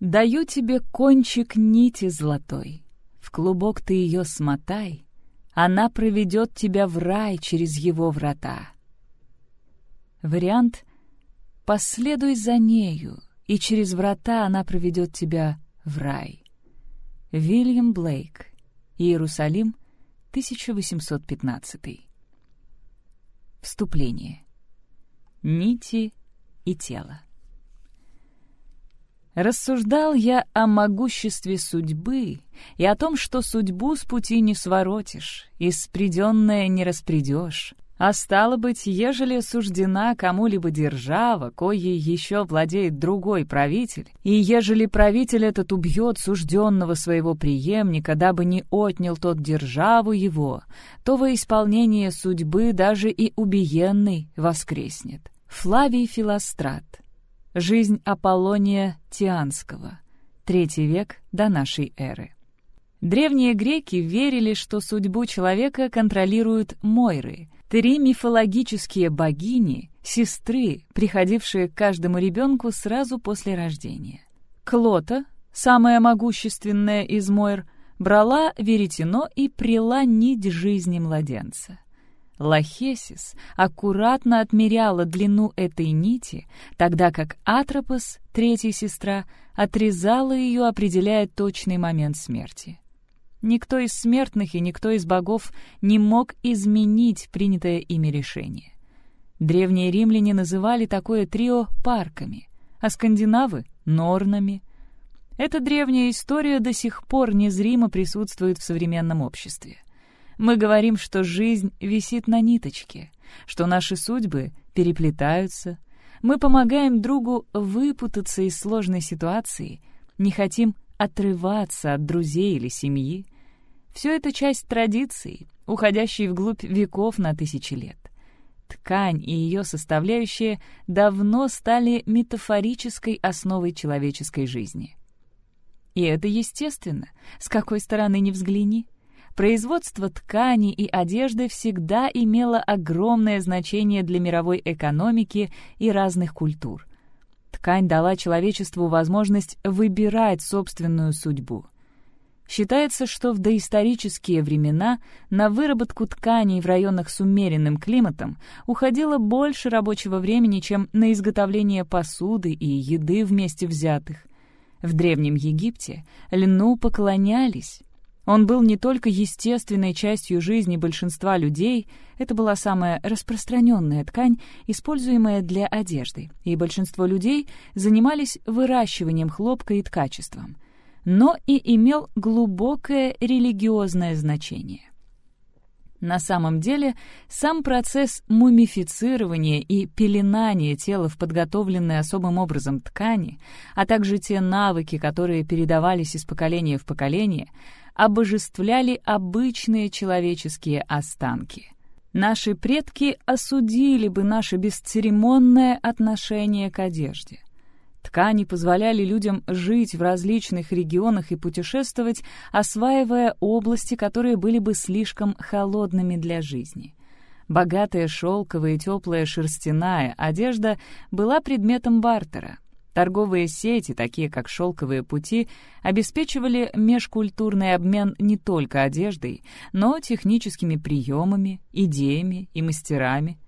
Даю тебе кончик нити золотой, в клубок ты ее смотай, она проведет тебя в рай через его врата. Вариант «Последуй за нею, и через врата она проведет тебя в рай». Вильям Блейк, Иерусалим, 1815. Вступление. Нити и тело. Рассуждал я о могуществе судьбы и о том, что судьбу с пути не своротишь, и спреденное не распредешь. А стало быть, ежели суждена кому-либо держава, коей еще владеет другой правитель, и ежели правитель этот убьет сужденного своего преемника, дабы не отнял тот державу его, то во исполнение судьбы даже и убиенный воскреснет. Флавий Филострат. Жизнь Аполлония Тианского. Третий век до нашей эры. Древние греки верили, что судьбу человека контролируют Мойры — Три мифологические богини, сестры, приходившие к каждому ребенку сразу после рождения. Клота, самая могущественная из Мойр, брала веретено и прила нить жизни младенца. Лахесис аккуратно отмеряла длину этой нити, тогда как Атропос, третья сестра, отрезала ее, определяя точный момент смерти. Никто из смертных и никто из богов не мог изменить принятое ими решение. Древние римляне называли такое трио парками, а скандинавы — норнами. Эта древняя история до сих пор незримо присутствует в современном обществе. Мы говорим, что жизнь висит на ниточке, что наши судьбы переплетаются. Мы помогаем другу выпутаться из сложной ситуации, не хотим отрываться от друзей или семьи. Все это часть традиции, уходящей вглубь веков на тысячи лет. Ткань и ее составляющие давно стали метафорической основой человеческой жизни. И это естественно, с какой стороны ни взгляни. Производство ткани и одежды всегда имело огромное значение для мировой экономики и разных культур. Ткань дала человечеству возможность выбирать собственную судьбу. Считается, что в доисторические времена на выработку тканей в районах с умеренным климатом уходило больше рабочего времени, чем на изготовление посуды и еды вместе взятых. В Древнем Египте льну поклонялись, он был не только естественной частью жизни большинства людей, это была самая распространенная ткань, используемая для одежды, и большинство людей занимались выращиванием хлопка и ткачеством, но и имел глубокое религиозное значение. На самом деле, сам процесс мумифицирования и пеленания тела в подготовленной особым образом ткани, а также те навыки, которые передавались из поколения в поколение, обожествляли обычные человеческие останки. Наши предки осудили бы наше бесцеремонное отношение к одежде. Ткани позволяли людям жить в различных регионах и путешествовать, осваивая области, которые были бы слишком холодными для жизни. Богатая шелковая и теплая шерстяная одежда была предметом бартера — Торговые сети, такие как «Шелковые пути», обеспечивали межкультурный обмен не только одеждой, но техническими приемами, идеями и мастерами.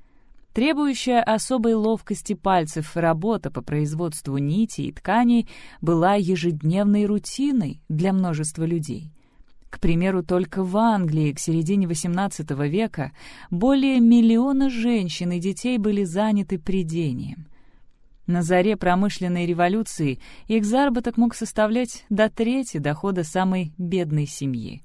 Требующая особой ловкости пальцев работа по производству нитей и тканей была ежедневной рутиной для множества людей. К примеру, только в Англии к середине XVIII века более миллиона женщин и детей были заняты придением. На заре промышленной революции их заработок мог составлять до трети дохода самой бедной семьи.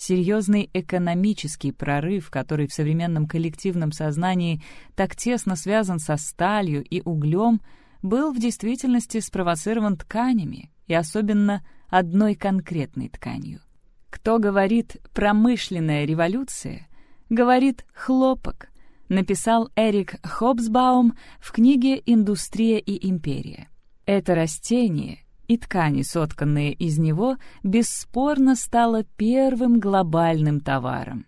Серьезный экономический прорыв, который в современном коллективном сознании так тесно связан со сталью и углем, был в действительности спровоцирован тканями, и особенно одной конкретной тканью. Кто говорит «промышленная революция», говорит «хлопок», написал Эрик Хобсбаум в книге «Индустрия и империя». Это растение и ткани, сотканные из него, бесспорно стало первым глобальным товаром.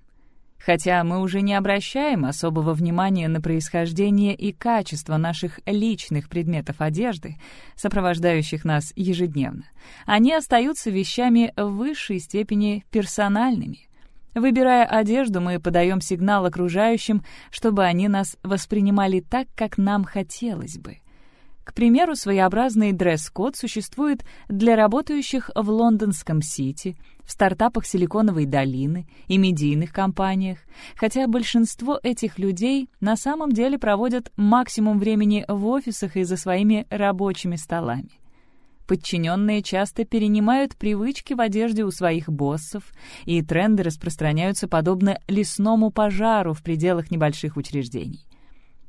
Хотя мы уже не обращаем особого внимания на происхождение и качество наших личных предметов одежды, сопровождающих нас ежедневно, они остаются вещами в высшей степени персональными. Выбирая одежду, мы подаем сигнал окружающим, чтобы они нас воспринимали так, как нам хотелось бы. К примеру, своеобразный дресс-код существует для работающих в лондонском Сити, в стартапах Силиконовой долины и медийных компаниях, хотя большинство этих людей на самом деле проводят максимум времени в офисах и за своими рабочими столами. Подчиненные часто перенимают привычки в одежде у своих боссов, и тренды распространяются подобно лесному пожару в пределах небольших учреждений.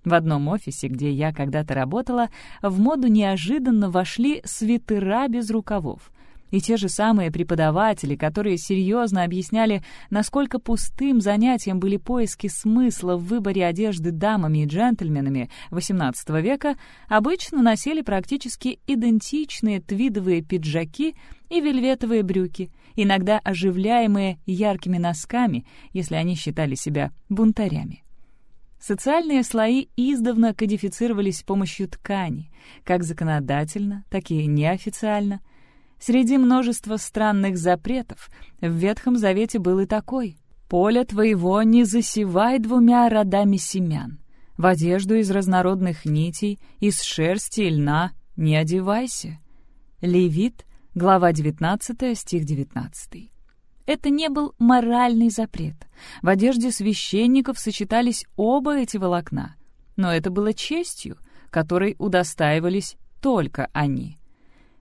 В одном офисе, где я когда-то работала, в моду неожиданно вошли свитера без рукавов. И те же самые преподаватели, которые серьезно объясняли, насколько пустым занятием были поиски смысла в выборе одежды дамами и джентльменами XVIII века, обычно носили практически идентичные твидовые пиджаки и вельветовые брюки, иногда оживляемые яркими носками, если они считали себя бунтарями. Социальные слои издавна кодифицировались с помощью ткани, как законодательно, так и неофициально. Среди множества странных запретов в Ветхом Завете был и такой. «Поле твоего не засевай двумя родами семян. В одежду из разнородных нитей, из шерсти и льна не одевайся». Левит, глава 19, стих 19. Это не был моральный запрет. В одежде священников сочетались оба эти волокна. Но это было честью, которой удостаивались только они.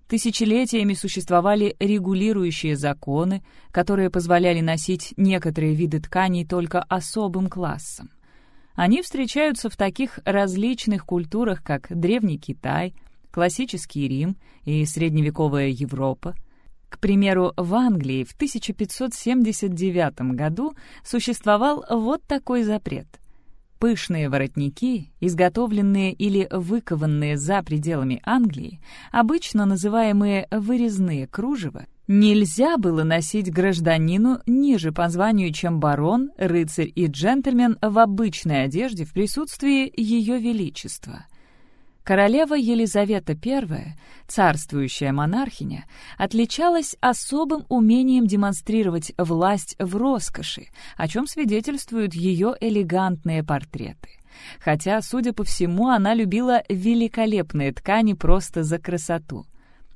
Тысячелетиями существовали регулирующие законы, которые позволяли носить некоторые виды тканей только особым классам. Они встречаются в таких различных культурах, как Древний Китай, классический Рим и средневековая Европа, к примеру, в Англии в 1579 году существовал вот такой запрет. Пышные воротники, изготовленные или выкованные за пределами Англии, обычно называемые вырезные кружева, нельзя было носить гражданину ниже по званию, чем барон, рыцарь и джентльмен в обычной одежде в присутствии Ее Величества. Королева Елизавета I, царствующая монархиня, отличалась особым умением демонстрировать власть в роскоши, о чем свидетельствуют ее элегантные портреты. Хотя, судя по всему, она любила великолепные ткани просто за красоту.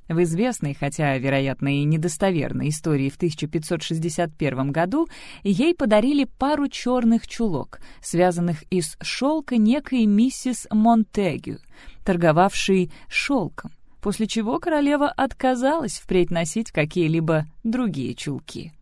В известной, хотя, вероятно, и недостоверной истории в 1561 году ей подарили пару черных чулок, связанных из шелка некой миссис Монтегю, торговавшей шелком, после чего королева отказалась впредь носить какие-либо другие чулки.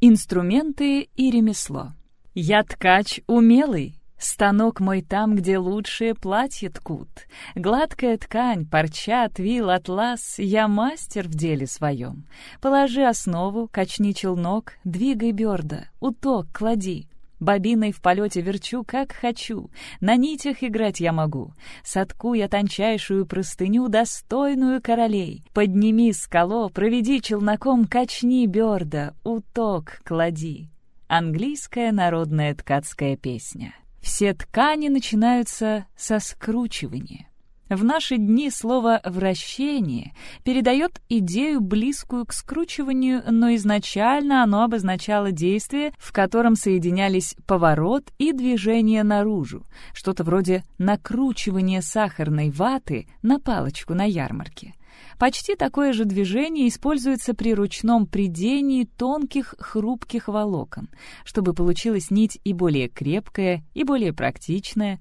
Инструменты и ремесло. «Я ткач умелый», Станок мой там, где лучшие платья ткут. Гладкая ткань, парча, твил, атлас, Я мастер в деле своем. Положи основу, качни челнок, Двигай берда, уток клади. Бобиной в полете верчу, как хочу, На нитях играть я могу. Садку я тончайшую простыню, Достойную королей. Подними скало, проведи челноком, Качни берда, уток клади. Английская народная ткацкая песня. Все ткани начинаются со скручивания. В наши дни слово «вращение» передает идею, близкую к скручиванию, но изначально оно обозначало действие, в котором соединялись поворот и движение наружу, что-то вроде накручивания сахарной ваты на палочку на ярмарке. Почти такое же движение используется при ручном придении тонких хрупких волокон, чтобы получилась нить и более крепкая, и более практичная.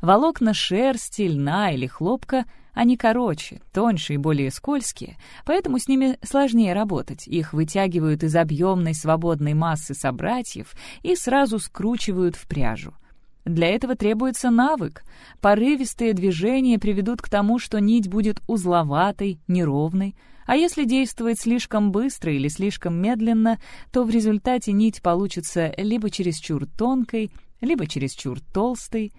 Волокна шерсти, льна или хлопка они короче, тоньше и более скользкие, поэтому с ними сложнее работать. Их вытягивают из объемной свободной массы собратьев и сразу скручивают в пряжу. Для этого требуется навык. Порывистые движения приведут к тому, что нить будет узловатой, неровной, а если действовать слишком быстро или слишком медленно, то в результате нить получится либо чересчур тонкой, либо чересчур толстой.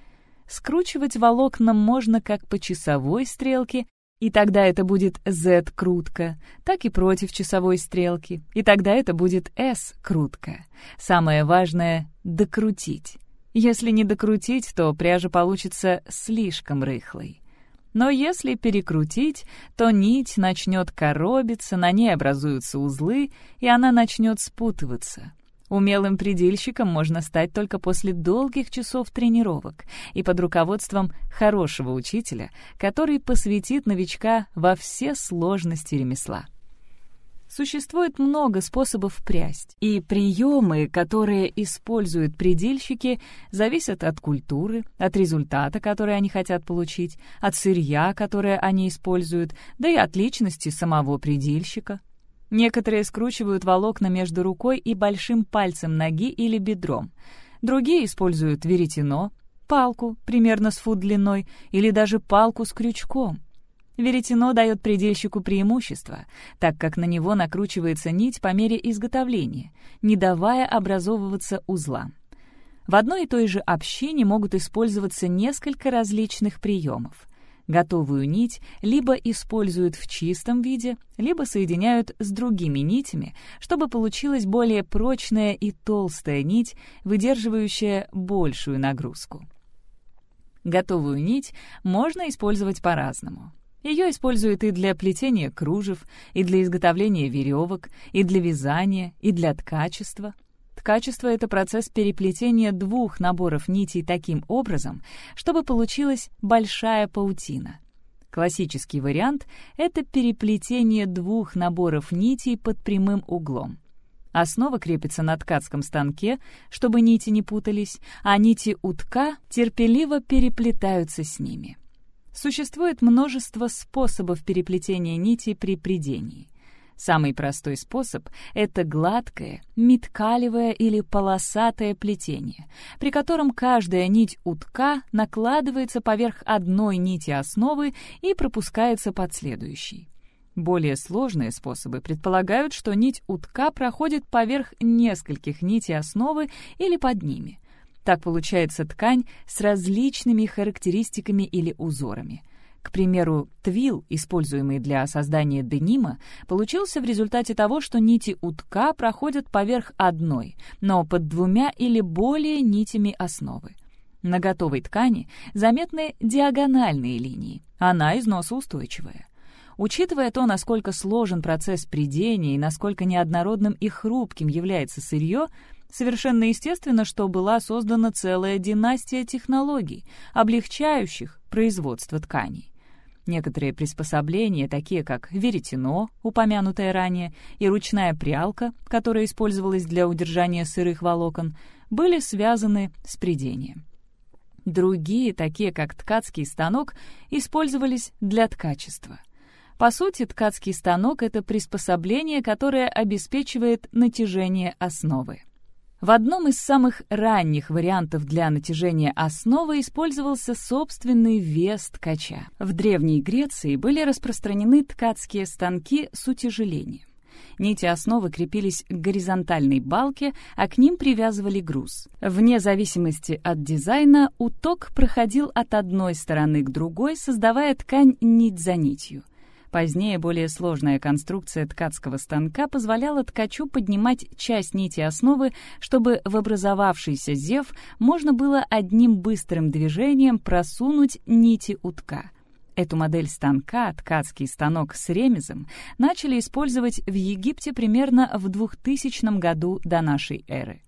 Скручивать волокна можно как по часовой стрелке, и тогда это будет Z-крутка, так и против часовой стрелки, и тогда это будет S-крутка. Самое важное — докрутить. Если не докрутить, то пряжа получится слишком рыхлой. Но если перекрутить, то нить начнет коробиться, на ней образуются узлы, и она начнет спутываться. Умелым предельщиком можно стать только после долгих часов тренировок и под руководством хорошего учителя, который посвятит новичка во все сложности ремесла. Существует много способов прясть, и приемы, которые используют предельщики, зависят от культуры, от результата, который они хотят получить, от сырья, которое они используют, да и от личности самого предельщика. Некоторые скручивают волокна между рукой и большим пальцем ноги или бедром. Другие используют веретено, палку примерно с фут длиной или даже палку с крючком. Веретено дает предельщику преимущество, так как на него накручивается нить по мере изготовления, не давая образовываться узлам. В одной и той же общине могут использоваться несколько различных приемов. Готовую нить либо используют в чистом виде, либо соединяют с другими нитями, чтобы получилась более прочная и толстая нить, выдерживающая большую нагрузку. Готовую нить можно использовать по-разному. Ее используют и для плетения кружев, и для изготовления веревок, и для вязания, и для ткачества — Ткачество — это процесс переплетения двух наборов нитей таким образом, чтобы получилась большая паутина. Классический вариант — это переплетение двух наборов нитей под прямым углом. Основа крепится на ткацком станке, чтобы нити не путались, а нити утка терпеливо переплетаются с ними. Существует множество способов переплетения нитей при придении. Самый простой способ — это гладкое, меткалевое или полосатое плетение, при котором каждая нить утка накладывается поверх одной нити основы и пропускается под следующей. Более сложные способы предполагают, что нить утка проходит поверх нескольких нитей основы или под ними. Так получается ткань с различными характеристиками или узорами — к примеру, твил, используемый для создания денима, получился в результате того, что нити утка проходят поверх одной, но под двумя или более нитями основы. На готовой ткани заметны диагональные линии, она износоустойчивая. Учитывая то, насколько сложен процесс придения и насколько неоднородным и хрупким является сырье, совершенно естественно, что была создана целая династия технологий, облегчающих производство тканей. Некоторые приспособления, такие как веретено, упомянутое ранее, и ручная прялка, которая использовалась для удержания сырых волокон, были связаны с придением. Другие, такие как ткацкий станок, использовались для ткачества. По сути, ткацкий станок — это приспособление, которое обеспечивает натяжение основы. В одном из самых ранних вариантов для натяжения основы использовался собственный вес ткача. В Древней Греции были распространены ткацкие станки с утяжелением. Нити основы крепились к горизонтальной балке, а к ним привязывали груз. Вне зависимости от дизайна уток проходил от одной стороны к другой, создавая ткань нить за нитью. Позднее более сложная конструкция ткацкого станка позволяла ткачу поднимать часть нити основы, чтобы в образовавшийся зев можно было одним быстрым движением просунуть нити утка. Эту модель станка, ткацкий станок с ремезом, начали использовать в Египте примерно в 2000 году до нашей эры.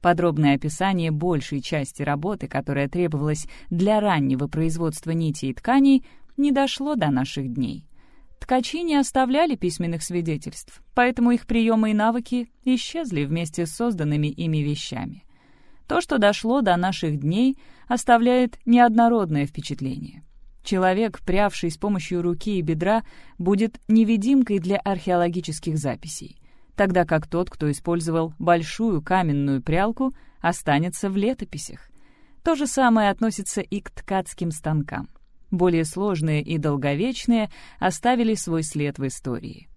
Подробное описание большей части работы, которая требовалась для раннего производства нитей и тканей, не дошло до наших дней. Ткачи не оставляли письменных свидетельств, поэтому их приемы и навыки исчезли вместе с созданными ими вещами. То, что дошло до наших дней, оставляет неоднородное впечатление. Человек, прявший с помощью руки и бедра, будет невидимкой для археологических записей, тогда как тот, кто использовал большую каменную прялку, останется в летописях. То же самое относится и к ткацким станкам более сложные и долговечные, оставили свой след в истории.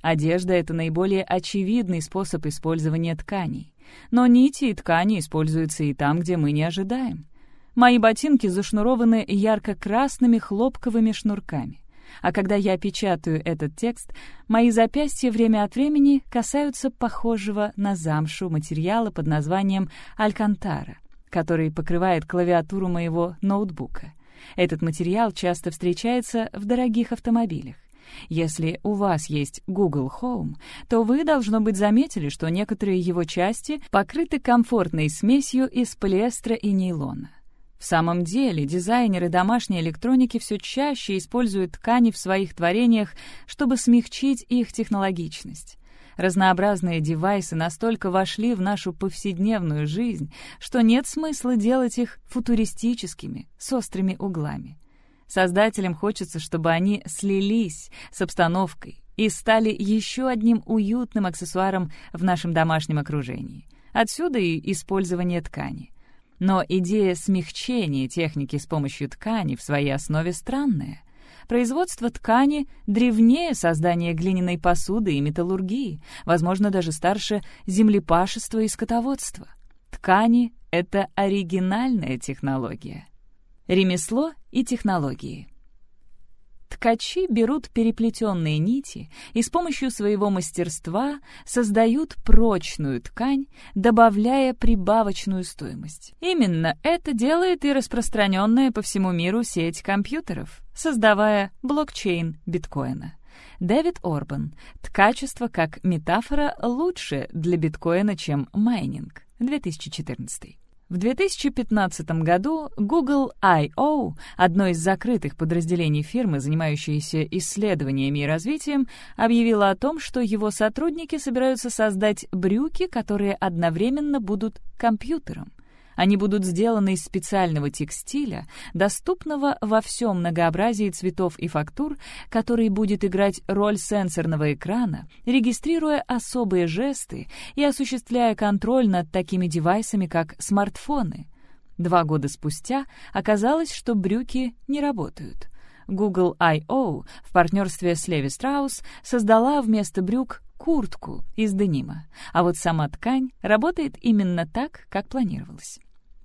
Одежда — это наиболее очевидный способ использования тканей. Но нити и ткани используются и там, где мы не ожидаем. Мои ботинки зашнурованы ярко-красными хлопковыми шнурками. А когда я печатаю этот текст, мои запястья время от времени касаются похожего на замшу материала под названием «Алькантара», который покрывает клавиатуру моего ноутбука. Этот материал часто встречается в дорогих автомобилях. Если у вас есть Google Home, то вы, должно быть, заметили, что некоторые его части покрыты комфортной смесью из полиэстера и нейлона. В самом деле, дизайнеры домашней электроники все чаще используют ткани в своих творениях, чтобы смягчить их технологичность. Разнообразные девайсы настолько вошли в нашу повседневную жизнь, что нет смысла делать их футуристическими, с острыми углами. Создателям хочется, чтобы они слились с обстановкой и стали еще одним уютным аксессуаром в нашем домашнем окружении. Отсюда и использование ткани. Но идея смягчения техники с помощью ткани в своей основе странная. Производство ткани древнее создания глиняной посуды и металлургии, возможно, даже старше землепашества и скотоводства. Ткани — это оригинальная технология. Ремесло и технологии. Ткачи берут переплетенные нити и с помощью своего мастерства создают прочную ткань, добавляя прибавочную стоимость. Именно это делает и распространенная по всему миру сеть компьютеров, создавая блокчейн биткоина. Дэвид Орбан. Ткачество как метафора лучше для биткоина, чем майнинг. 2014. В 2015 году Google I.O., одно из закрытых подразделений фирмы, занимающейся исследованиями и развитием, объявило о том, что его сотрудники собираются создать брюки, которые одновременно будут компьютером. Они будут сделаны из специального текстиля, доступного во всем многообразии цветов и фактур, который будет играть роль сенсорного экрана, регистрируя особые жесты и осуществляя контроль над такими девайсами, как смартфоны. Два года спустя оказалось, что брюки не работают. Google I.O. в партнерстве с Levi Strauss создала вместо брюк куртку из денима, а вот сама ткань работает именно так, как планировалось.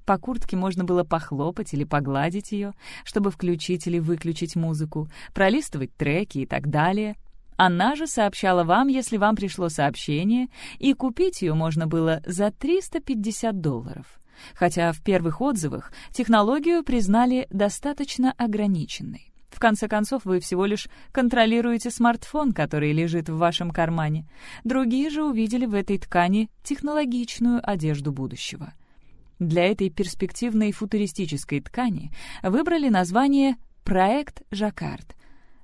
По куртке можно было похлопать или погладить ее, чтобы включить или выключить музыку, пролистывать треки и так далее. Она же сообщала вам, если вам пришло сообщение, и купить ее можно было за 350 долларов. Хотя в первых отзывах технологию признали достаточно ограниченной. В конце концов, вы всего лишь контролируете смартфон, который лежит в вашем кармане. Другие же увидели в этой ткани технологичную одежду будущего. Для этой перспективной футуристической ткани выбрали название «Проект Жаккард».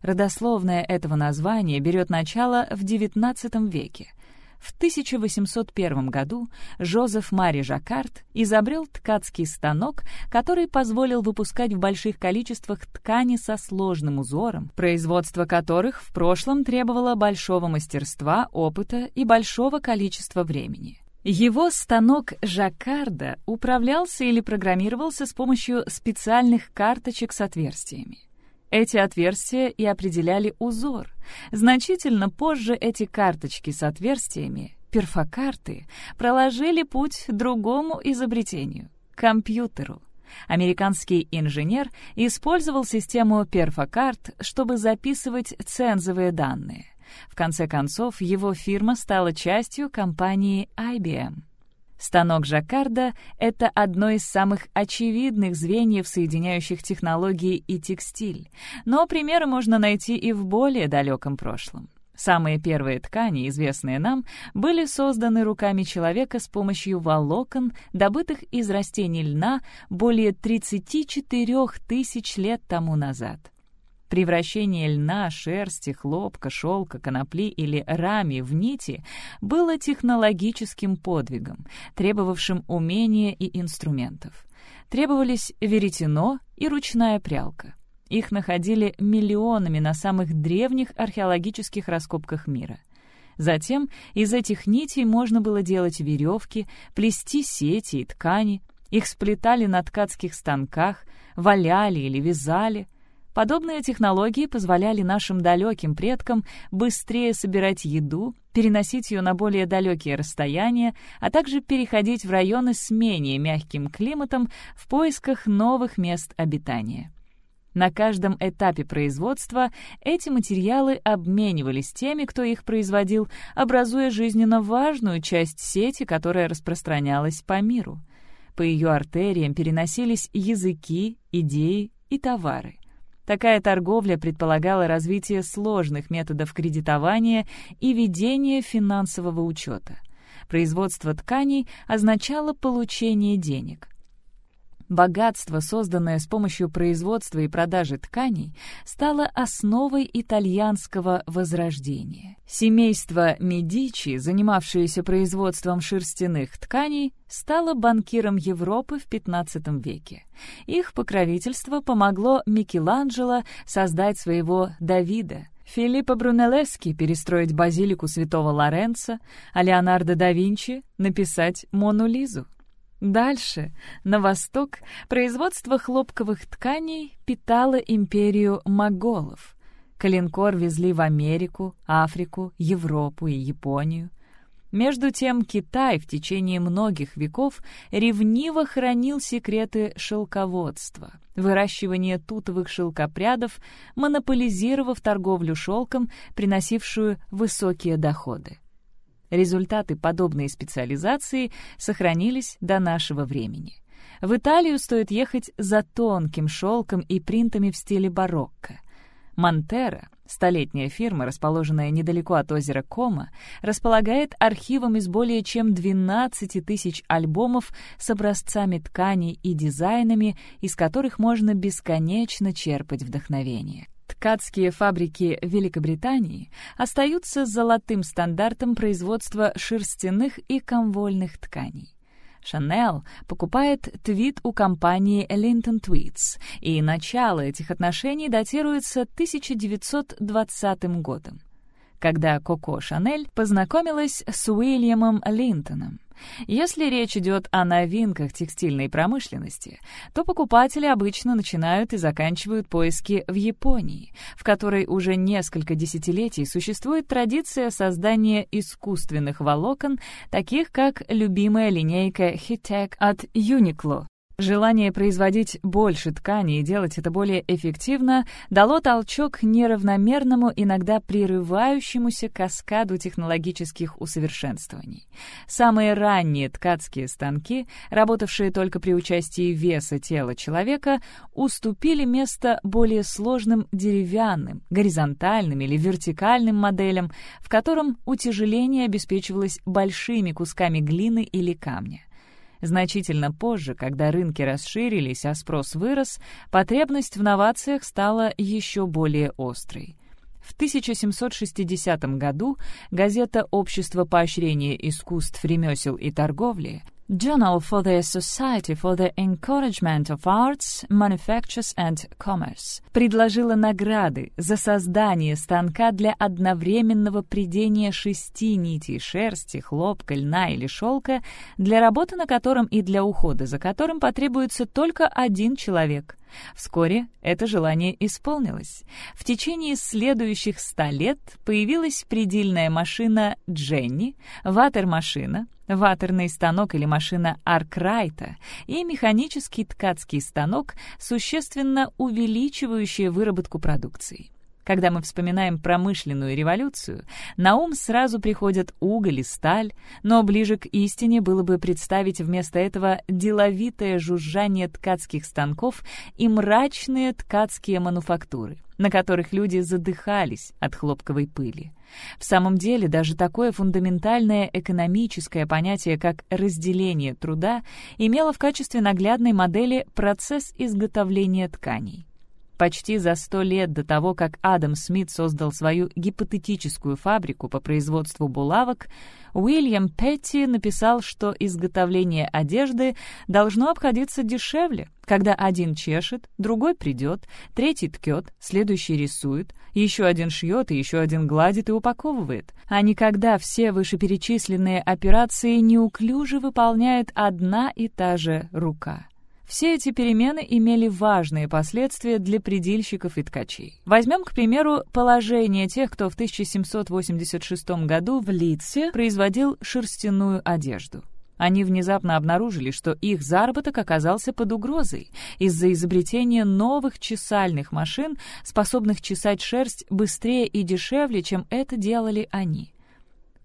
Родословное этого названия берет начало в XIX веке. В 1801 году Жозеф Мари Жаккард изобрел ткацкий станок, который позволил выпускать в больших количествах ткани со сложным узором, производство которых в прошлом требовало большого мастерства, опыта и большого количества времени. Его станок Жаккарда управлялся или программировался с помощью специальных карточек с отверстиями. Эти отверстия и определяли узор. Значительно позже эти карточки с отверстиями, перфокарты, проложили путь другому изобретению — компьютеру. Американский инженер использовал систему перфокарт, чтобы записывать цензовые данные — в конце концов, его фирма стала частью компании IBM. Станок Жаккарда — это одно из самых очевидных звеньев, соединяющих технологии и текстиль, но примеры можно найти и в более далеком прошлом. Самые первые ткани, известные нам, были созданы руками человека с помощью волокон, добытых из растений льна более 34 тысяч лет тому назад. Превращение льна, шерсти, хлопка, шелка, конопли или рами в нити было технологическим подвигом, требовавшим умения и инструментов. Требовались веретено и ручная прялка. Их находили миллионами на самых древних археологических раскопках мира. Затем из этих нитей можно было делать веревки, плести сети и ткани. Их сплетали на ткацких станках, валяли или вязали — Подобные технологии позволяли нашим далеким предкам быстрее собирать еду, переносить ее на более далекие расстояния, а также переходить в районы с менее мягким климатом в поисках новых мест обитания. На каждом этапе производства эти материалы обменивались теми, кто их производил, образуя жизненно важную часть сети, которая распространялась по миру. По ее артериям переносились языки, идеи и товары. Такая торговля предполагала развитие сложных методов кредитования и ведения финансового учета. Производство тканей означало получение денег — богатство, созданное с помощью производства и продажи тканей, стало основой итальянского возрождения. Семейство Медичи, занимавшееся производством шерстяных тканей, стало банкиром Европы в XV веке. Их покровительство помогло Микеланджело создать своего Давида, Филиппо Брунеллески перестроить базилику святого Лоренцо, а Леонардо да Винчи написать «Мону Лизу». Дальше, на восток, производство хлопковых тканей питало империю моголов. Калинкор везли в Америку, Африку, Европу и Японию. Между тем Китай в течение многих веков ревниво хранил секреты шелководства, выращивание тутовых шелкопрядов, монополизировав торговлю шелком, приносившую высокие доходы. Результаты подобной специализации сохранились до нашего времени. В Италию стоит ехать за тонким шелком и принтами в стиле барокко. Монтера, столетняя фирма, расположенная недалеко от озера Кома, располагает архивом из более чем 12 тысяч альбомов с образцами тканей и дизайнами, из которых можно бесконечно черпать вдохновение. Ткацкие фабрики Великобритании остаются золотым стандартом производства шерстяных и комвольных тканей. Шанел покупает твит у компании Linton Tweets, и начало этих отношений датируется 1920 годом, когда Коко Шанель познакомилась с Уильямом Линтоном, если речь идет о новинках текстильной промышленности, то покупатели обычно начинают и заканчивают поиски в Японии, в которой уже несколько десятилетий существует традиция создания искусственных волокон, таких как любимая линейка Hitek от Uniqlo, Желание производить больше ткани и делать это более эффективно дало толчок неравномерному, иногда прерывающемуся каскаду технологических усовершенствований. Самые ранние ткацкие станки, работавшие только при участии веса тела человека, уступили место более сложным деревянным, горизонтальным или вертикальным моделям, в котором утяжеление обеспечивалось большими кусками глины или камня. Значительно позже, когда рынки расширились, а спрос вырос, потребность в новациях стала еще более острой. В 1760 году газета «Общество поощрения искусств, ремесел и торговли» Journal for the Society for the Encouragement of Arts, Manufactures and Commerce предложила награды за создание станка для одновременного придения шести нитей шерсти, хлопка, льна или шелка, для работы на котором и для ухода за которым потребуется только один человек. Вскоре это желание исполнилось. В течение следующих ста лет появилась предельная машина Дженни, ватер-машина, ватерный станок или машина Аркрайта и механический ткацкий станок, существенно увеличивающие выработку продукции. Когда мы вспоминаем промышленную революцию, на ум сразу приходят уголь и сталь, но ближе к истине было бы представить вместо этого деловитое жужжание ткацких станков и мрачные ткацкие мануфактуры, на которых люди задыхались от хлопковой пыли. В самом деле, даже такое фундаментальное экономическое понятие, как разделение труда, имело в качестве наглядной модели процесс изготовления тканей. Почти за сто лет до того, как Адам Смит создал свою гипотетическую фабрику по производству булавок, Уильям Петти написал, что изготовление одежды должно обходиться дешевле, когда один чешет, другой придет, третий ткет, следующий рисует, еще один шьет и еще один гладит и упаковывает, а не когда все вышеперечисленные операции неуклюже выполняет одна и та же рука. Все эти перемены имели важные последствия для предельщиков и ткачей. Возьмем, к примеру, положение тех, кто в 1786 году в Литсе производил шерстяную одежду. Они внезапно обнаружили, что их заработок оказался под угрозой из-за изобретения новых чесальных машин, способных чесать шерсть быстрее и дешевле, чем это делали они.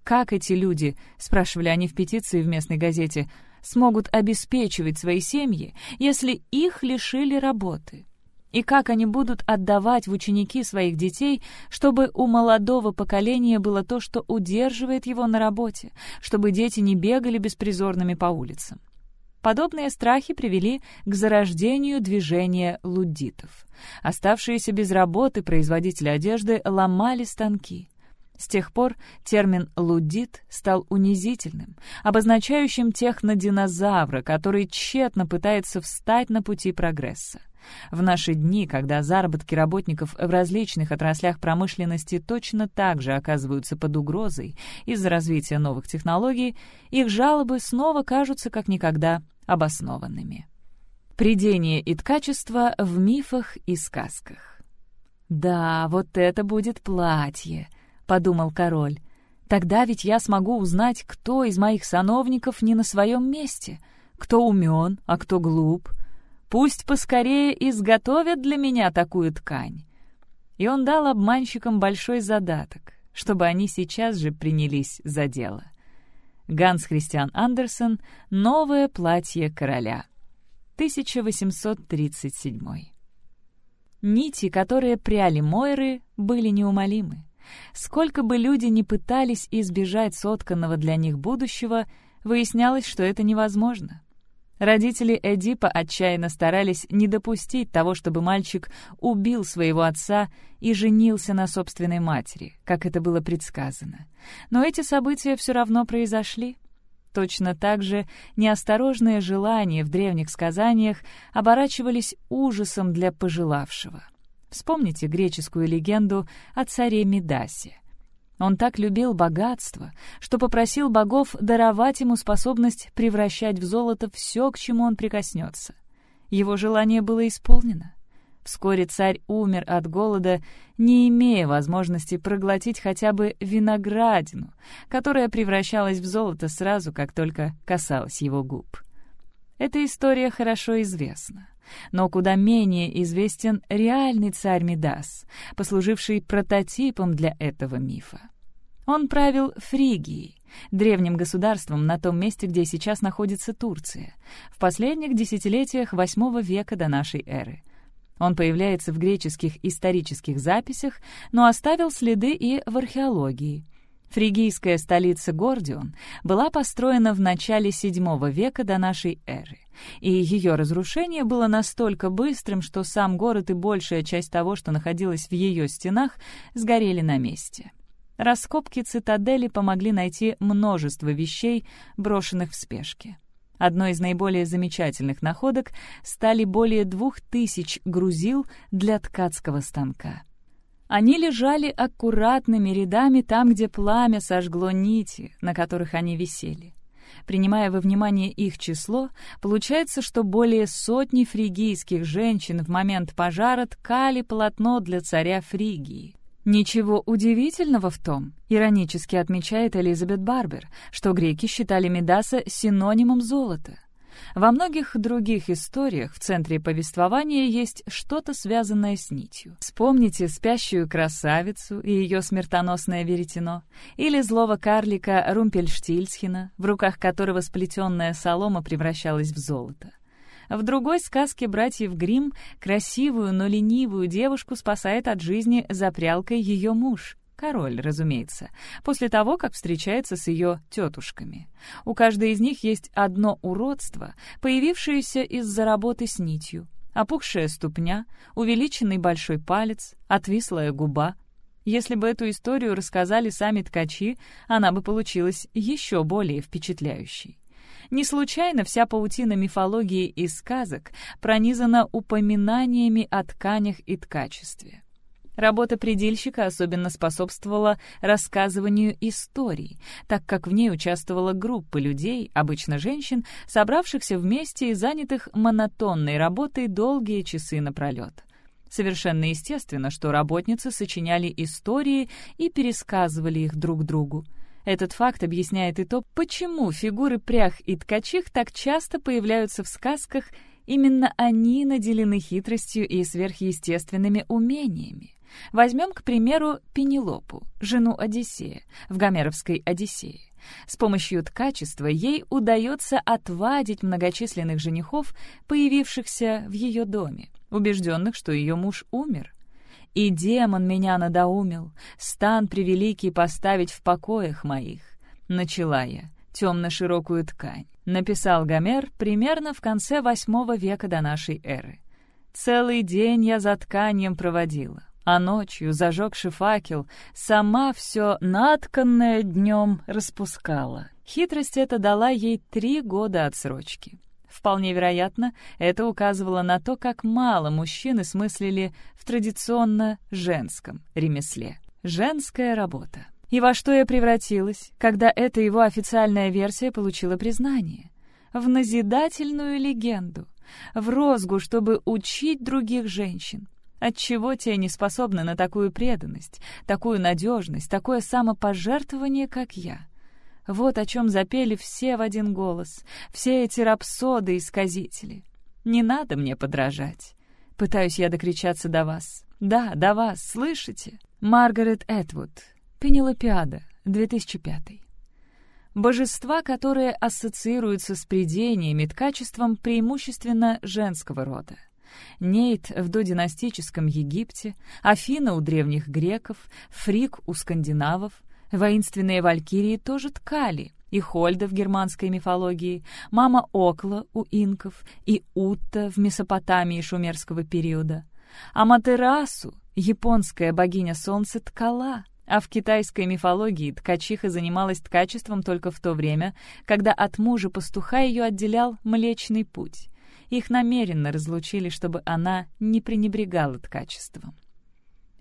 «Как эти люди, — спрашивали они в петиции в местной газете, — смогут обеспечивать свои семьи, если их лишили работы?» и как они будут отдавать в ученики своих детей, чтобы у молодого поколения было то, что удерживает его на работе, чтобы дети не бегали беспризорными по улицам. Подобные страхи привели к зарождению движения луддитов. Оставшиеся без работы производители одежды ломали станки. С тех пор термин «луддит» стал унизительным, обозначающим технодинозавра, который тщетно пытается встать на пути прогресса. В наши дни, когда заработки работников в различных отраслях промышленности точно так же оказываются под угрозой из-за развития новых технологий, их жалобы снова кажутся как никогда обоснованными. Придение и ткачество в мифах и сказках. «Да, вот это будет платье», — подумал король. «Тогда ведь я смогу узнать, кто из моих сановников не на своем месте, кто умен, а кто глуп, Пусть поскорее изготовят для меня такую ткань. И он дал обманщикам большой задаток, чтобы они сейчас же принялись за дело. Ганс Христиан Андерсен «Новое платье короля», 1837. Нити, которые пряли Мойры, были неумолимы. Сколько бы люди ни пытались избежать сотканного для них будущего, выяснялось, что это невозможно. Родители Эдипа отчаянно старались не допустить того, чтобы мальчик убил своего отца и женился на собственной матери, как это было предсказано. Но эти события все равно произошли. Точно так же неосторожные желания в древних сказаниях оборачивались ужасом для пожелавшего. Вспомните греческую легенду о царе Медасе. Он так любил богатство, что попросил богов даровать ему способность превращать в золото все, к чему он прикоснется. Его желание было исполнено. Вскоре царь умер от голода, не имея возможности проглотить хотя бы виноградину, которая превращалась в золото сразу, как только касалась его губ. Эта история хорошо известна. Но куда менее известен реальный царь Мидас, послуживший прототипом для этого мифа. Он правил Фригией, древним государством на том месте, где сейчас находится Турция, в последних десятилетиях VIII века до нашей эры. Он появляется в греческих исторических записях, но оставил следы и в археологии. Фригийская столица Гордион была построена в начале VII века до нашей эры, и ее разрушение было настолько быстрым, что сам город и большая часть того, что находилось в ее стенах, сгорели на месте. Раскопки цитадели помогли найти множество вещей, брошенных в спешке. Одной из наиболее замечательных находок стали более двух тысяч грузил для ткацкого станка. Они лежали аккуратными рядами там, где пламя сожгло нити, на которых они висели. Принимая во внимание их число, получается, что более сотни фригийских женщин в момент пожара ткали полотно для царя Фригии. Ничего удивительного в том, иронически отмечает Элизабет Барбер, что греки считали Медаса синонимом золота. Во многих других историях в центре повествования есть что-то связанное с нитью. Вспомните спящую красавицу и ее смертоносное веретено, или злого карлика Румпельштильцхена, в руках которого сплетенная солома превращалась в золото. В другой сказке братьев Гримм красивую, но ленивую девушку спасает от жизни запрялкой ее муж. Король, разумеется, после того, как встречается с ее тетушками. У каждой из них есть одно уродство, появившееся из-за работы с нитью. Опухшая ступня, увеличенный большой палец, отвислая губа. Если бы эту историю рассказали сами ткачи, она бы получилась еще более впечатляющей. Не случайно вся паутина мифологии и сказок пронизана упоминаниями о тканях и ткачестве. Работа предельщика особенно способствовала рассказыванию историй, так как в ней участвовала группа людей, обычно женщин, собравшихся вместе и занятых монотонной работой долгие часы напролет. Совершенно естественно, что работницы сочиняли истории и пересказывали их друг другу. Этот факт объясняет и то, почему фигуры прях и ткачих так часто появляются в сказках, именно они наделены хитростью и сверхъестественными умениями. Возьмем, к примеру, Пенелопу, жену Одиссея, в Гомеровской «Одиссее». С помощью ткачества ей удается отвадить многочисленных женихов, появившихся в ее доме, убежденных, что ее муж умер. «И демон меня надоумил, стан превеликий поставить в покоях моих». Начала я темно-широкую ткань. Написал Гомер примерно в конце восьмого века до нашей эры. Целый день я за тканьем проводила а ночью, зажегши факел, сама все натканное днем распускала. Хитрость эта дала ей три года отсрочки. Вполне вероятно, это указывало на то, как мало мужчины смыслили в традиционно женском ремесле. Женская работа. И во что я превратилась, когда эта его официальная версия получила признание? В назидательную легенду, в розгу, чтобы учить других женщин, Отчего те не способны на такую преданность, такую надежность, такое самопожертвование, как я? Вот о чем запели все в один голос, все эти рапсоды-исказители. Не надо мне подражать. Пытаюсь я докричаться до вас. Да, до вас, слышите? Маргарет Этвуд. Пенелопиада, 2005. Божества, которые ассоциируются с придениями, ткачеством преимущественно женского рода. Нейт в додинастическом Египте, Афина у древних греков, Фрик у скандинавов, воинственные валькирии тоже ткали, и Хольда в германской мифологии, мама Окла у инков и Утта в Месопотамии шумерского периода. А Матерасу, японская богиня солнца, ткала, а в китайской мифологии ткачиха занималась ткачеством только в то время, когда от мужа пастуха ее отделял Млечный Путь. Их намеренно разлучили, чтобы она не пренебрегала ткачеством.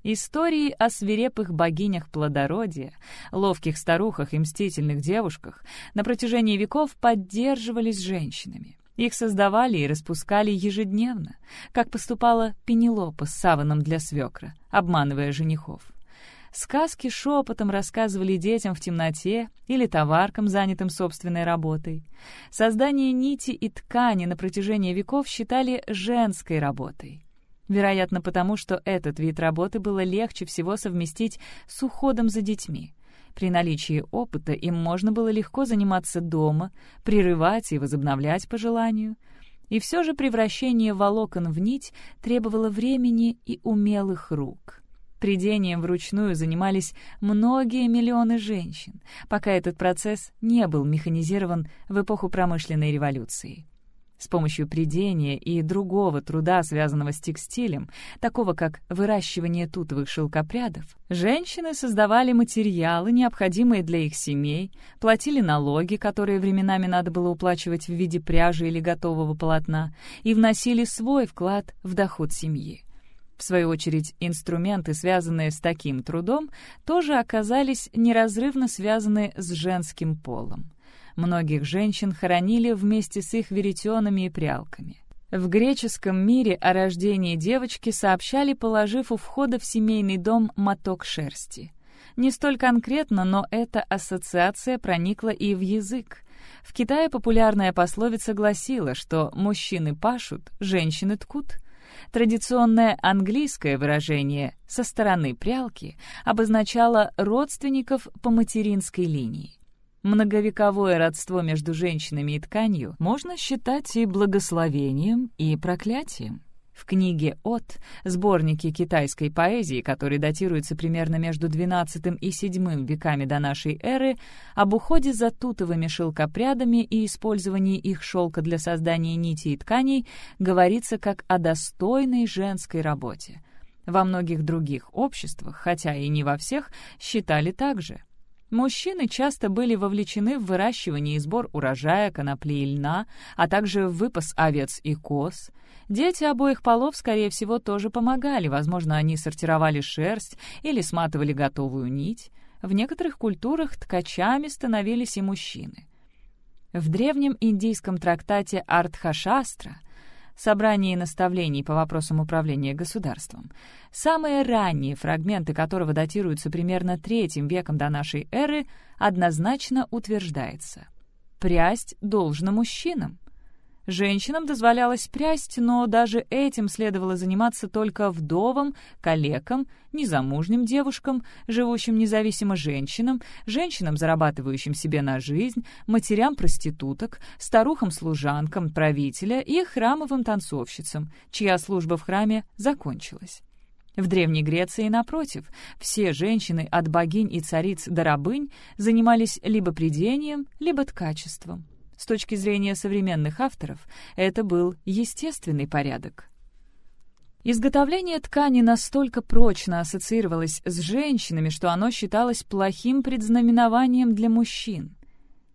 Истории о свирепых богинях плодородия, ловких старухах и мстительных девушках на протяжении веков поддерживались женщинами. Их создавали и распускали ежедневно, как поступала Пенелопа с саваном для свекра, обманывая женихов. Сказки шепотом рассказывали детям в темноте или товаркам, занятым собственной работой. Создание нити и ткани на протяжении веков считали женской работой. Вероятно, потому что этот вид работы было легче всего совместить с уходом за детьми. При наличии опыта им можно было легко заниматься дома, прерывать и возобновлять по желанию. И все же превращение волокон в нить требовало времени и умелых рук. Придением вручную занимались многие миллионы женщин, пока этот процесс не был механизирован в эпоху промышленной революции. С помощью придения и другого труда, связанного с текстилем, такого как выращивание тутовых шелкопрядов, женщины создавали материалы, необходимые для их семей, платили налоги, которые временами надо было уплачивать в виде пряжи или готового полотна, и вносили свой вклад в доход семьи. В свою очередь, инструменты, связанные с таким трудом, тоже оказались неразрывно связаны с женским полом. Многих женщин хоронили вместе с их веретенами и прялками. В греческом мире о рождении девочки сообщали, положив у входа в семейный дом моток шерсти. Не столь конкретно, но эта ассоциация проникла и в язык. В Китае популярная пословица гласила, что «мужчины пашут, женщины ткут», Традиционное английское выражение «со стороны прялки» обозначало родственников по материнской линии. Многовековое родство между женщинами и тканью можно считать и благословением, и проклятием. В книге «От», сборнике китайской поэзии, который датируется примерно между XII и VII веками до нашей эры, об уходе за тутовыми шелкопрядами и использовании их шелка для создания нитей и тканей говорится как о достойной женской работе. Во многих других обществах, хотя и не во всех, считали так же. Мужчины часто были вовлечены в выращивание и сбор урожая, конопли и льна, а также в выпас овец и коз — Дети обоих полов, скорее всего, тоже помогали. Возможно, они сортировали шерсть или сматывали готовую нить. В некоторых культурах ткачами становились и мужчины. В древнем индийском трактате Артхашастра собрании наставлений по вопросам управления государством, самые ранние фрагменты которого датируются примерно третьим веком до нашей эры, однозначно утверждается. Прясть должна мужчинам. Женщинам дозволялось прясть, но даже этим следовало заниматься только вдовам, калекам, незамужним девушкам, живущим независимо женщинам, женщинам, зарабатывающим себе на жизнь, матерям-проституток, старухам-служанкам правителя и храмовым танцовщицам, чья служба в храме закончилась. В Древней Греции, напротив, все женщины от богинь и цариц до рабынь занимались либо придением, либо ткачеством. С точки зрения современных авторов, это был естественный порядок. Изготовление ткани настолько прочно ассоциировалось с женщинами, что оно считалось плохим предзнаменованием для мужчин.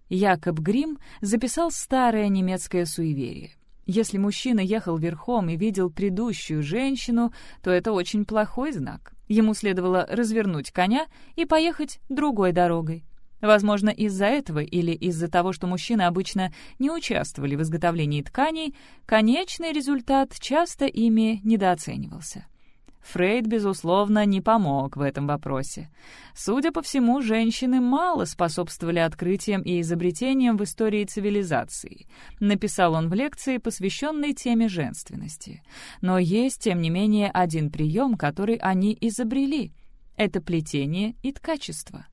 Якоб Грим записал старое немецкое суеверие. Если мужчина ехал верхом и видел предыдущую женщину, то это очень плохой знак. Ему следовало развернуть коня и поехать другой дорогой. Возможно, из-за этого или из-за того, что мужчины обычно не участвовали в изготовлении тканей, конечный результат часто ими недооценивался. Фрейд, безусловно, не помог в этом вопросе. Судя по всему, женщины мало способствовали открытиям и изобретениям в истории цивилизации. Написал он в лекции, посвященной теме женственности. Но есть, тем не менее, один прием, который они изобрели — это плетение и ткачество.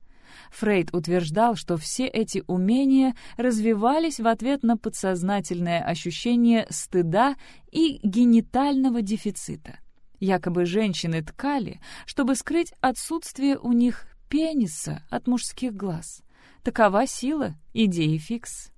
Фрейд утверждал, что все эти умения развивались в ответ на подсознательное ощущение стыда и генитального дефицита. Якобы женщины ткали, чтобы скрыть отсутствие у них пениса от мужских глаз. Такова сила идеи фикс.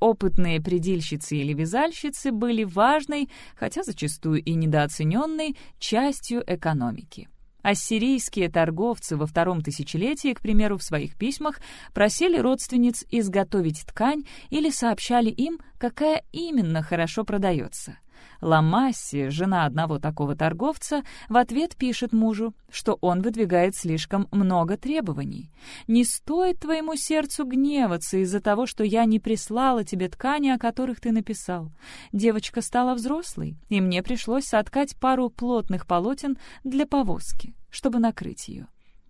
Опытные предельщицы или вязальщицы были важной, хотя зачастую и недооцененной, частью экономики. Ассирийские торговцы во втором тысячелетии, к примеру, в своих письмах просили родственниц изготовить ткань или сообщали им, какая именно хорошо продается. Ламасси, жена одного такого торговца, в ответ пишет мужу, что он выдвигает слишком много требований. «Не стоит твоему сердцу гневаться из-за того, что я не прислала тебе ткани, о которых ты написал. Девочка стала взрослой, и мне пришлось соткать пару плотных полотен для повозки, чтобы накрыть ее».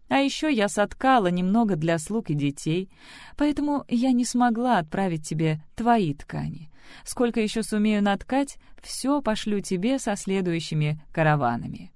А еще я соткала немного для слуг и детей, поэтому я не смогла отправить тебе твои ткани. Сколько еще сумею наткать, все пошлю тебе со следующими караванами».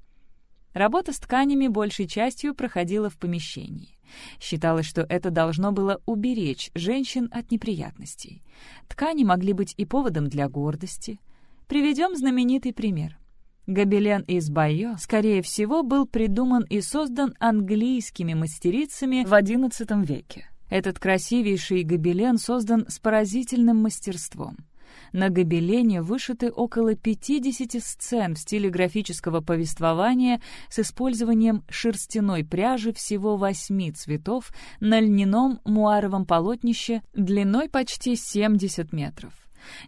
Работа с тканями большей частью проходила в помещении. Считалось, что это должно было уберечь женщин от неприятностей. Ткани могли быть и поводом для гордости. Приведем знаменитый пример. Гобелен из Байо, скорее всего, был придуман и создан английскими мастерицами в XI веке. Этот красивейший гобелен создан с поразительным мастерством — на гобелене вышиты около 50 сцен в стиле графического повествования с использованием шерстяной пряжи всего восьми цветов на льняном муаровом полотнище длиной почти 70 метров.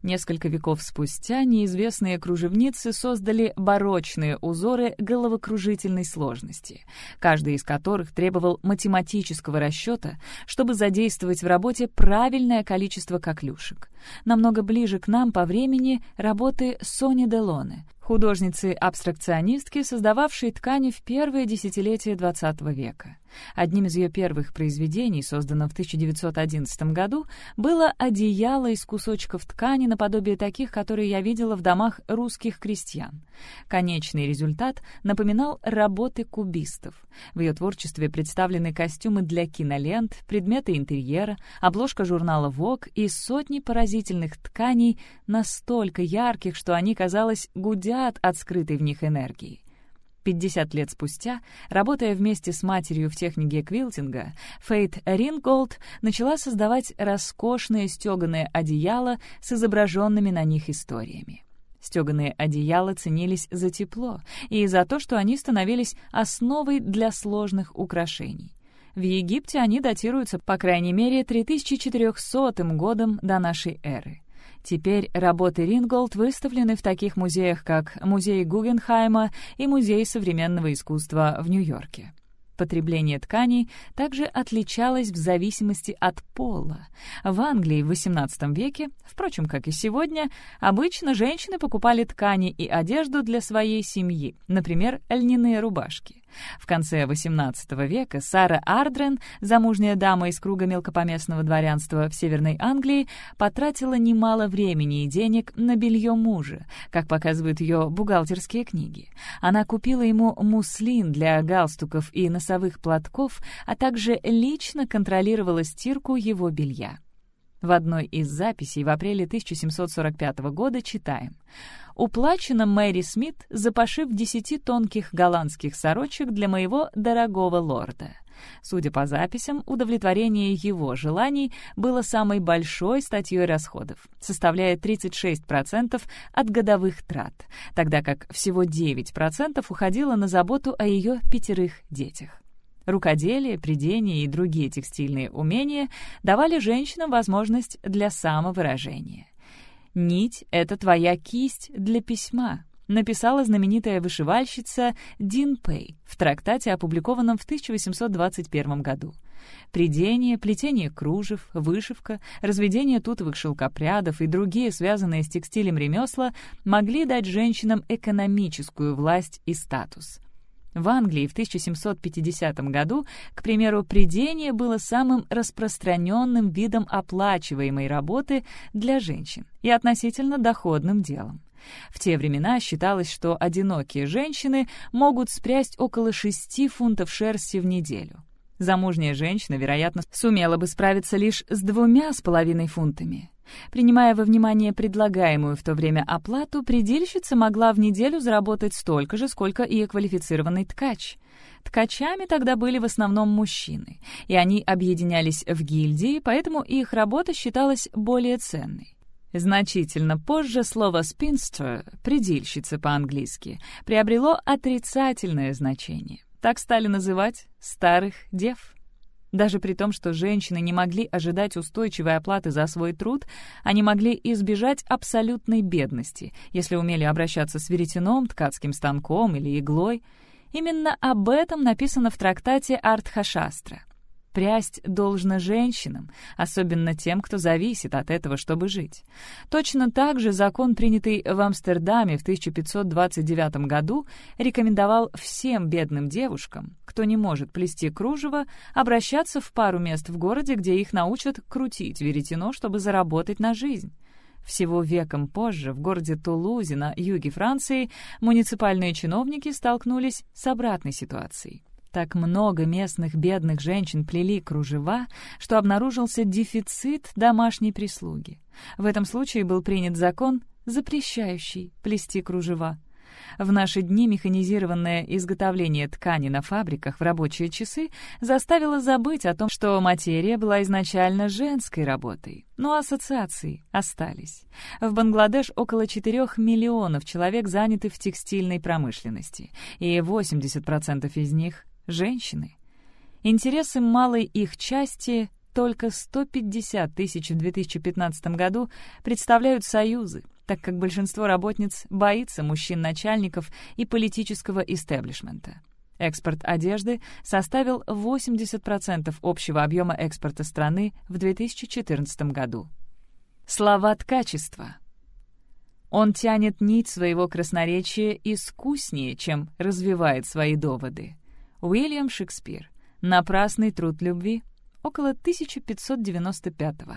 Несколько веков спустя неизвестные кружевницы создали барочные узоры головокружительной сложности, каждый из которых требовал математического расчета, чтобы задействовать в работе правильное количество коклюшек. Намного ближе к нам по времени работы Сони Делоне, художницы-абстракционистки, создававшей ткани в первые десятилетия XX века. Одним из ее первых произведений, созданным в 1911 году, было одеяло из кусочков ткани наподобие таких, которые я видела в домах русских крестьян. Конечный результат напоминал работы кубистов. В ее творчестве представлены костюмы для кинолент, предметы интерьера, обложка журнала Vogue и сотни поразительных тканей, настолько ярких, что они, казалось, гудят от скрытой в них энергии. 50 лет спустя, работая вместе с матерью в технике квилтинга, Фейт Ринголд начала создавать роскошные стеганые одеяла с изображенными на них историями. Стеганые одеяла ценились за тепло и за то, что они становились основой для сложных украшений. В Египте они датируются, по крайней мере, 3400 годом до нашей эры. Теперь работы Ринголд выставлены в таких музеях, как Музей Гугенхайма и Музей современного искусства в Нью-Йорке. Потребление тканей также отличалось в зависимости от пола. В Англии в XVIII веке, впрочем, как и сегодня, обычно женщины покупали ткани и одежду для своей семьи, например, льняные рубашки. В конце XVIII века Сара Ардрен, замужняя дама из круга мелкопоместного дворянства в Северной Англии, потратила немало времени и денег на белье мужа, как показывают ее бухгалтерские книги. Она купила ему муслин для галстуков и носовых платков, а также лично контролировала стирку его белья. В одной из записей в апреле 1745 года читаем «Уплачено Мэри Смит за пошив десяти тонких голландских сорочек для моего дорогого лорда». Судя по записям, удовлетворение его желаний было самой большой статьей расходов, составляя 36% от годовых трат, тогда как всего 9% уходило на заботу о ее пятерых детях. Рукоделие, придение и другие текстильные умения давали женщинам возможность для самовыражения. «Нить — это твоя кисть для письма», написала знаменитая вышивальщица Дин Пэй в трактате, опубликованном в 1821 году. Придение, плетение кружев, вышивка, разведение тутовых шелкопрядов и другие связанные с текстилем ремесла могли дать женщинам экономическую власть и статус. В Англии в 1750 году, к примеру, придение было самым распространенным видом оплачиваемой работы для женщин и относительно доходным делом. В те времена считалось, что одинокие женщины могут спрясть около 6 фунтов шерсти в неделю. Замужняя женщина, вероятно, сумела бы справиться лишь с двумя с половиной фунтами. Принимая во внимание предлагаемую в то время оплату, предельщица могла в неделю заработать столько же, сколько и квалифицированный ткач. Ткачами тогда были в основном мужчины, и они объединялись в гильдии, поэтому их работа считалась более ценной. Значительно позже слово «spinster» — «предельщица» по-английски — приобрело отрицательное значение. Так стали называть старых дев. Даже при том, что женщины не могли ожидать устойчивой оплаты за свой труд, они могли избежать абсолютной бедности, если умели обращаться с веретеном, ткацким станком или иглой. Именно об этом написано в трактате Артхашастра — Прясть должно женщинам, особенно тем, кто зависит от этого, чтобы жить. Точно так же закон, принятый в Амстердаме в 1529 году, рекомендовал всем бедным девушкам, кто не может плести кружево, обращаться в пару мест в городе, где их научат крутить веретено, чтобы заработать на жизнь. Всего веком позже в городе Тулузе на юге Франции муниципальные чиновники столкнулись с обратной ситуацией. Так много местных бедных женщин плели кружева, что обнаружился дефицит домашней прислуги. В этом случае был принят закон, запрещающий плести кружева. В наши дни механизированное изготовление ткани на фабриках в рабочие часы заставило забыть о том, что материя была изначально женской работой, но ассоциации остались. В Бангладеш около 4 миллионов человек заняты в текстильной промышленности, и 80% из них женщины. Интересы малой их части только 150 тысяч в 2015 году представляют союзы, так как большинство работниц боится мужчин-начальников и политического истеблишмента. Экспорт одежды составил 80% общего объема экспорта страны в 2014 году. Слова ткачества. Он тянет нить своего красноречия искуснее, чем развивает свои доводы. Уильям Шекспир. Напрасный труд любви. Около 1595 -го.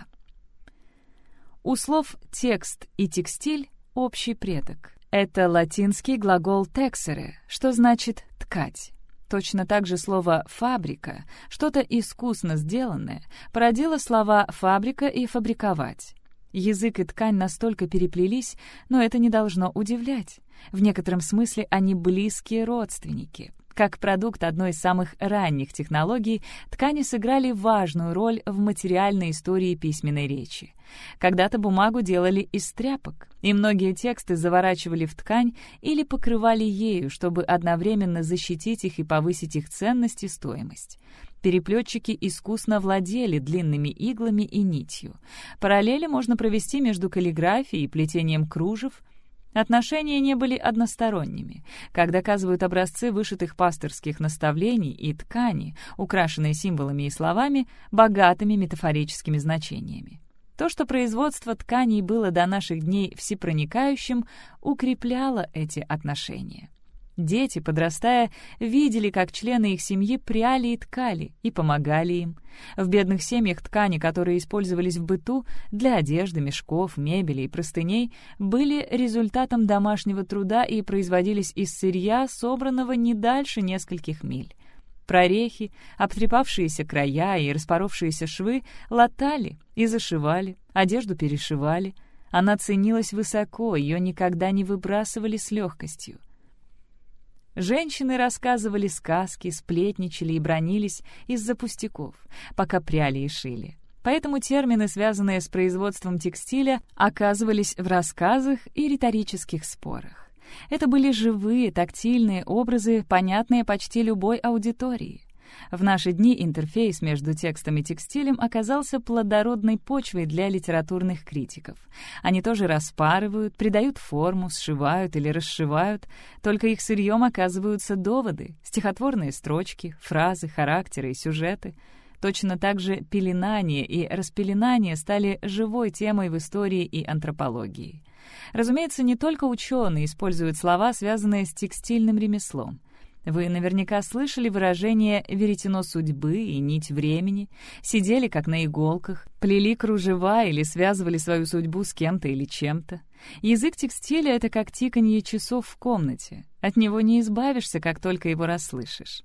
У слов «текст» и «текстиль» общий предок. Это латинский глагол «texere», что значит «ткать». Точно так же слово «фабрика», что-то искусно сделанное, породило слова «фабрика» и «фабриковать». Язык и ткань настолько переплелись, но это не должно удивлять. В некотором смысле они близкие родственники. Как продукт одной из самых ранних технологий, ткани сыграли важную роль в материальной истории письменной речи. Когда-то бумагу делали из тряпок, и многие тексты заворачивали в ткань или покрывали ею, чтобы одновременно защитить их и повысить их ценность и стоимость. Переплетчики искусно владели длинными иглами и нитью. Параллели можно провести между каллиграфией и плетением кружев — Отношения не были односторонними. Как доказывают образцы вышитых пасторских наставлений и ткани, украшенные символами и словами, богатыми метафорическими значениями. То, что производство тканей было до наших дней всепроникающим, укрепляло эти отношения. Дети, подрастая, видели, как члены их семьи пряли и ткали, и помогали им. В бедных семьях ткани, которые использовались в быту для одежды, мешков, мебели и простыней, были результатом домашнего труда и производились из сырья, собранного не дальше нескольких миль. Прорехи, обтрепавшиеся края и распоровшиеся швы латали и зашивали, одежду перешивали. Она ценилась высоко, ее никогда не выбрасывали с легкостью. Женщины рассказывали сказки, сплетничали и бронились из-за пустяков, пока пряли и шили. Поэтому термины, связанные с производством текстиля, оказывались в рассказах и риторических спорах. Это были живые, тактильные образы, понятные почти любой аудитории. В наши дни интерфейс между текстом и текстилем оказался плодородной почвой для литературных критиков. Они тоже распарывают, придают форму, сшивают или расшивают, только их сырьем оказываются доводы, стихотворные строчки, фразы, характеры и сюжеты. Точно так же пеленание и распеленание стали живой темой в истории и антропологии. Разумеется, не только ученые используют слова, связанные с текстильным ремеслом. Вы наверняка слышали выражение «веретено судьбы» и «нить времени», сидели как на иголках, плели кружева или связывали свою судьбу с кем-то или чем-то. Язык текстиля — это как тиканье часов в комнате. От него не избавишься, как только его расслышишь.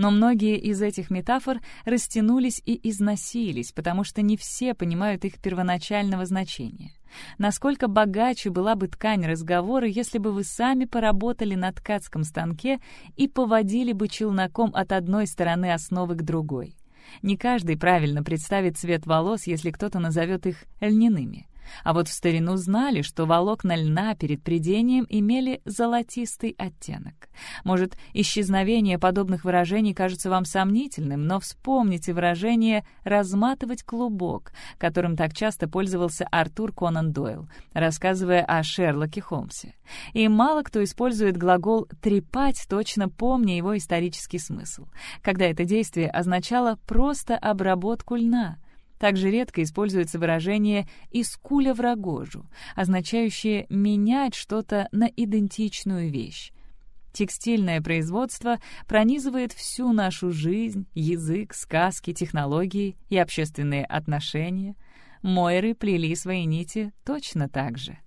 Но многие из этих метафор растянулись и износились, потому что не все понимают их первоначального значения. Насколько богаче была бы ткань разговора, если бы вы сами поработали на ткацком станке и поводили бы челноком от одной стороны основы к другой. Не каждый правильно представит цвет волос, если кто-то назовет их льняными. А вот в старину знали, что волокна льна перед придением имели золотистый оттенок. Может, исчезновение подобных выражений кажется вам сомнительным, но вспомните выражение «разматывать клубок», которым так часто пользовался Артур Конан Дойл, рассказывая о Шерлоке Холмсе. И мало кто использует глагол «трепать», точно помня его исторический смысл, когда это действие означало просто обработку льна — также редко используется выражение «из куля в рогожу», означающее «менять что-то на идентичную вещь». Текстильное производство пронизывает всю нашу жизнь, язык, сказки, технологии и общественные отношения. Мойры плели свои нити точно так же.